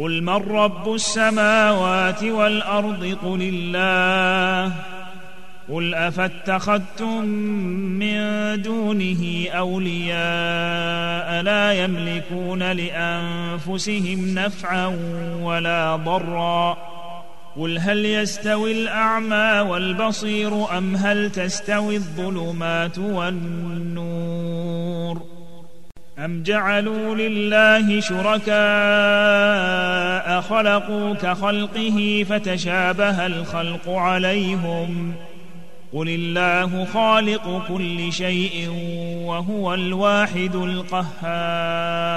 قل من رب السماوات والارض قل الله قل افاتخذتم من دونه اولياء لا يملكون لانفسهم نفعا ولا ضرا قل هل يستوي الاعمى والبصير ام هل تستوي الظلمات والنور ام جعلوا لله شركاء خلقوا كخلقه فتشابه الخلق عليهم. قل الله خالق كل شيء وهو الواحد القهار.